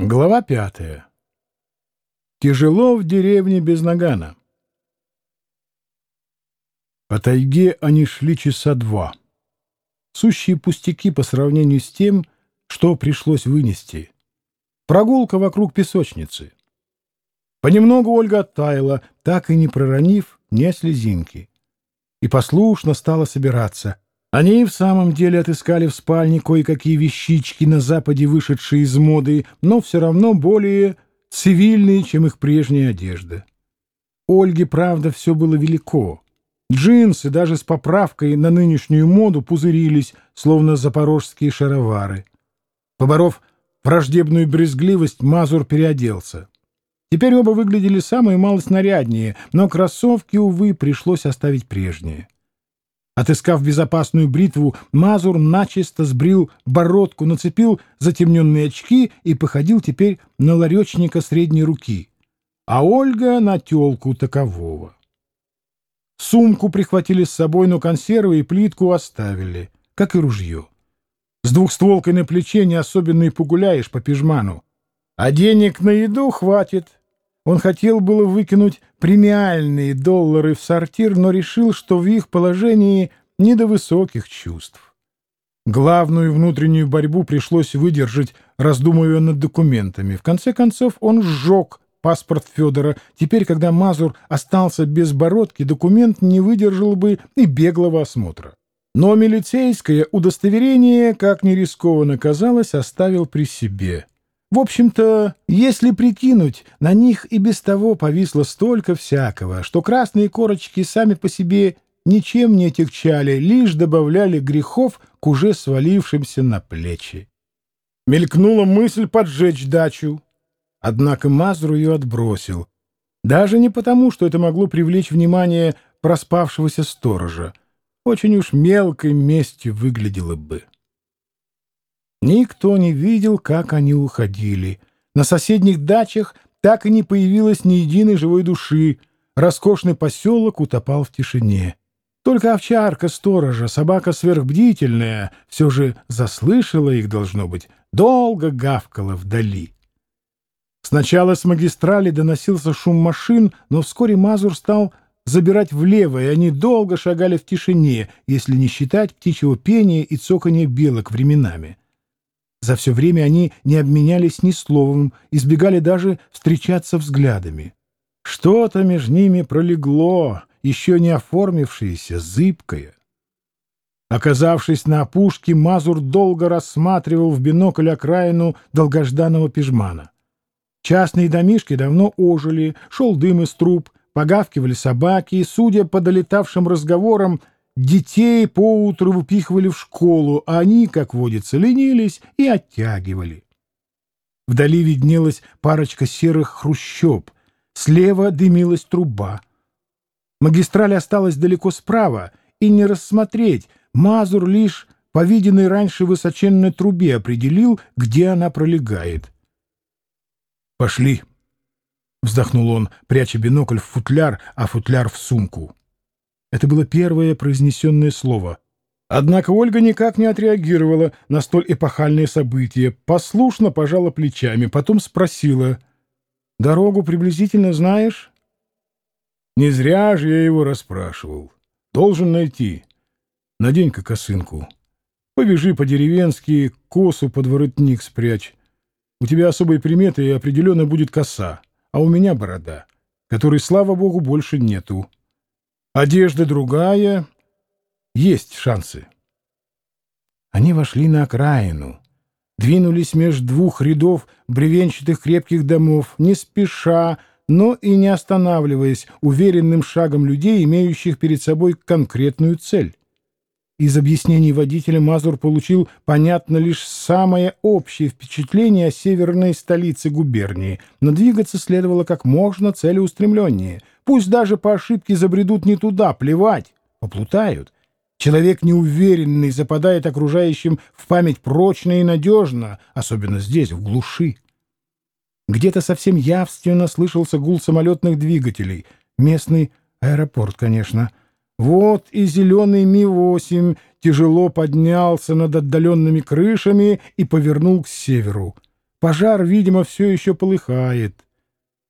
Глава пятая. Тяжело в деревне без нагана. По тайге они шли часа два. Сущие пустяки по сравнению с тем, что пришлось вынести. Прогулка вокруг песочницы. Понемногу Ольга оттаяла, так и не проронив ни слезинки. И послушно стала собираться — они в самом деле отыскали в спальне кое-какие вещички на Западе, вышедшие из моды, но все равно более цивильные, чем их прежняя одежда. Ольге, правда, все было велико. Джинсы, даже с поправкой на нынешнюю моду, пузырились, словно запорожские шаровары. Поборов враждебную брезгливость, Мазур переоделся. Теперь оба выглядели самые малость наряднее, но кроссовки, увы, пришлось оставить прежние. Отыскав безопасную бритву, Мазур начисто сбрил бородку, нацепил затемненные очки и походил теперь на ларечника средней руки, а Ольга — на телку такового. Сумку прихватили с собой, но консервы и плитку оставили, как и ружье. С двухстволкой на плече не особенно и погуляешь по пижману. А денег на еду хватит. Он хотел было выкинуть премиальные доллары в сортир, но решил, что в их положении не до высоких чувств. Главную внутреннюю борьбу пришлось выдержать, раздумывая над документами. В конце концов он сжег паспорт Федора. Теперь, когда Мазур остался без бородки, документ не выдержал бы и беглого осмотра. Но милицейское удостоверение, как ни рискованно казалось, оставил при себе. В общем-то, если прикинуть, на них и без того повисло столько всякого, что красные корочки сами по себе ничем не отягчали, лишь добавляли грехов к уже свалившимся на плечи. Мелькнула мысль поджечь дачу, однако Мазру ее отбросил. Даже не потому, что это могло привлечь внимание проспавшегося сторожа. Очень уж мелкой местью выглядело бы. Никто не видел, как они уходили. На соседних дачах так и не появилось ни единой живой души. Роскошный поселок утопал в тишине. Только овчарка сторожа, собака сверхбдительная, все же заслышала их, должно быть, долго гавкала вдали. Сначала с магистрали доносился шум машин, но вскоре Мазур стал забирать влево, и они долго шагали в тишине, если не считать птичьего пения и цоканья белок временами. За все время они не обменялись ни словом, избегали даже встречаться взглядами. Что-то между ними пролегло, еще не оформившееся, зыбкое. Оказавшись на опушке, Мазур долго рассматривал в бинокль окраину долгожданного пижмана. Частные домишки давно ожили, шел дым из труб, погавкивали собаки, и, судя по долетавшим разговорам, Детей поутру выпихивали в школу, а они, как водится, ленились и оттягивали. Вдали виднелась парочка серых хрущоб, слева дымилась труба. Магистраль осталась далеко справа, и не рассмотреть, Мазур лишь по виденной раньше высоченной трубе определил, где она пролегает. «Пошли!» — вздохнул он, пряча бинокль в футляр, а футляр в сумку. Это было первое произнесенное слово. Однако Ольга никак не отреагировала на столь эпохальные события, послушно пожала плечами, потом спросила, «Дорогу приблизительно знаешь?» «Не зря же я его расспрашивал. Должен найти. Надень-ка косынку. Побежи по-деревенски, косу под воротник спрячь. У тебя особые приметы, и определенно будет коса, а у меня борода, которой, слава богу, больше нету». Одежда другая. Есть шансы. Они вошли на окраину, двинулись между двух рядов бревенчатых крепких домов, не спеша, но и не останавливаясь, уверенным шагом людей, имеющих перед собой конкретную цель. Из объяснений водителя Мазур получил, понятно, лишь самое общее впечатление о северной столице губернии, но двигаться следовало как можно целеустремленнее. Пусть даже по ошибке забредут не туда, плевать, поплутают. Человек неуверенный западает окружающим в память прочно и надежно, особенно здесь, в глуши. Где-то совсем явственно слышался гул самолетных двигателей. Местный аэропорт, конечно — вот и зеленый Ми-8 тяжело поднялся над отдаленными крышами и повернул к северу. Пожар, видимо, все еще полыхает.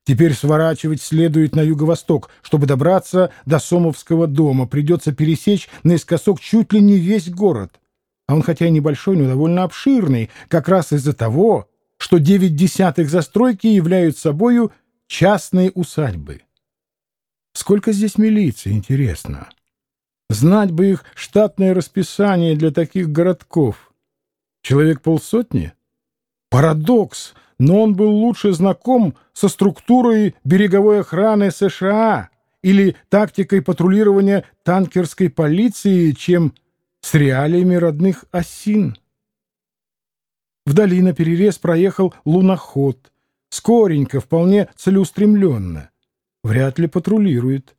Теперь сворачивать следует на юго-восток. Чтобы добраться до Сомовского дома, придется пересечь наискосок чуть ли не весь город. А он хотя и небольшой, но довольно обширный, как раз из-за того, что девять десятых застройки являются собою частные усадьбы. Сколько здесь милиции, интересно? Знать бы их штатное расписание для таких городков. Человек полсотни? Парадокс, но он был лучше знаком со структурой береговой охраны США или тактикой патрулирования танкерской полиции, чем с реалиями родных осин. Вдали на перерез проехал луноход. Скоренько, вполне целеустремленно. Вряд ли патрулирует.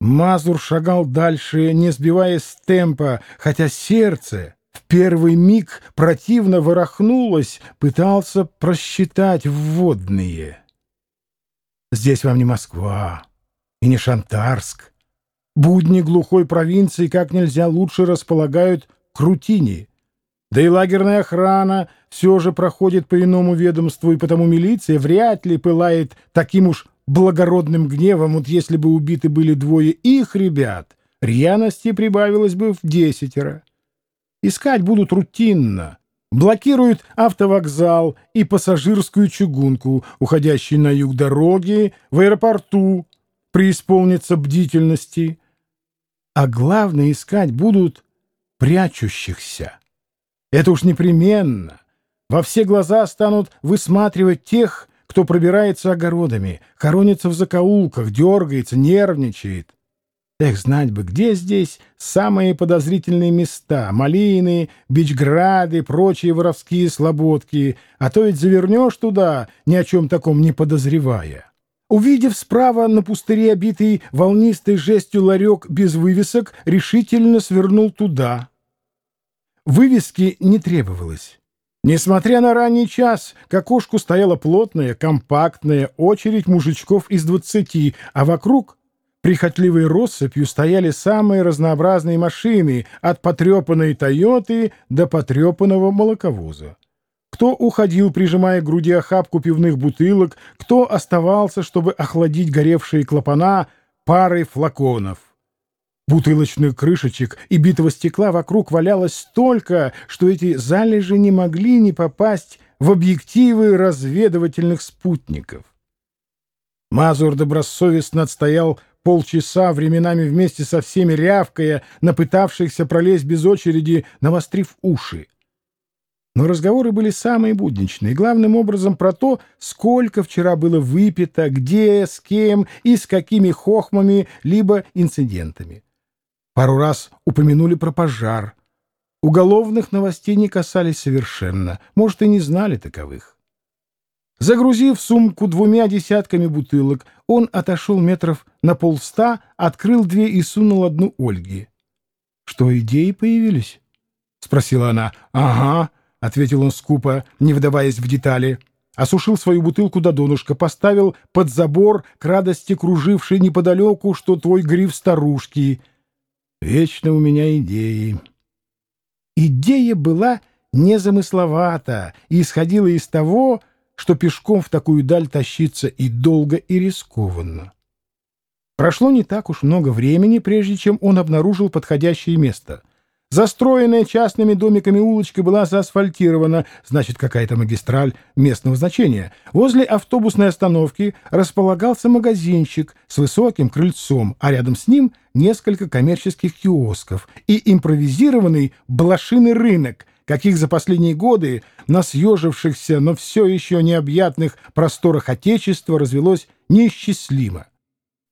Мазур шагал дальше, не сбиваясь с темпа, хотя сердце первый миг противно ворохнулось, пытался просчитать вводные. Здесь вам не Москва и не Шантарск. Будни глухой провинции как нельзя лучше располагают к рутине. Да и лагерная охрана все же проходит по иному ведомству, и потому милиция вряд ли пылает таким уж благородным гневом, вот если бы убиты были двое их ребят, рьяности прибавилось бы в десятеро. Искать будут рутинно. Блокируют автовокзал и пассажирскую чугунку, уходящие на юг дороги, в аэропорту, преисполнится бдительности. А главное, искать будут прячущихся. Это уж непременно. Во все глаза станут высматривать тех, кто пробирается огородами, хоронится в закоулках, дергается, нервничает. Эх, знать бы, где здесь самые подозрительные места, малины, бичграды, прочие воровские слободки, а то ведь завернешь туда, ни о чем таком не подозревая. Увидев справа на пустыре обитый волнистой жестью ларек без вывесок, решительно свернул туда. Вывески не требовалось. Несмотря на ранний час, к окошку стояла плотная, компактная очередь мужичков из двадцати, а вокруг Прихотливой россыпью стояли самые разнообразные машины, от потрепанной «Тойоты» до потрепанного молоковоза. Кто уходил, прижимая к груди охапку пивных бутылок, кто оставался, чтобы охладить горевшие клапана парой флаконов. Бутылочных крышечек и битого стекла вокруг валялось столько, что эти залежи не могли не попасть в объективы разведывательных спутников. Мазур добросовестно отстоял полчаса, временами вместе со всеми рявкая, напытавшихся пролезть без очереди, навострив уши. Но разговоры были самые будничные, главным образом про то, сколько вчера было выпито, где, с кем и с какими хохмами, либо инцидентами. Пару раз упомянули про пожар. Уголовных новостей не касались совершенно, может, и не знали таковых. Загрузив сумку двумя десятками бутылок, он отошел метров на полста, открыл две и сунул одну Ольге. — Что, идеи появились? — спросила она. — Ага, — ответил он скупо, не вдаваясь в детали. Осушил свою бутылку до донышка, поставил под забор к радости кружившей неподалеку, что твой гриф старушки. Вечно у меня идеи. Идея была незамысловата и исходила из того, что пешком в такую даль тащиться и долго, и рискованно. Прошло не так уж много времени, прежде чем он обнаружил подходящее место. Застроенная частными домиками улочка была заасфальтирована, значит, какая-то магистраль местного значения. Возле автобусной остановки располагался магазинчик с высоким крыльцом, а рядом с ним несколько коммерческих киосков и импровизированный блошиный рынок — каких за последние годы на съежившихся, но все еще необъятных просторах Отечества развелось неисчислимо.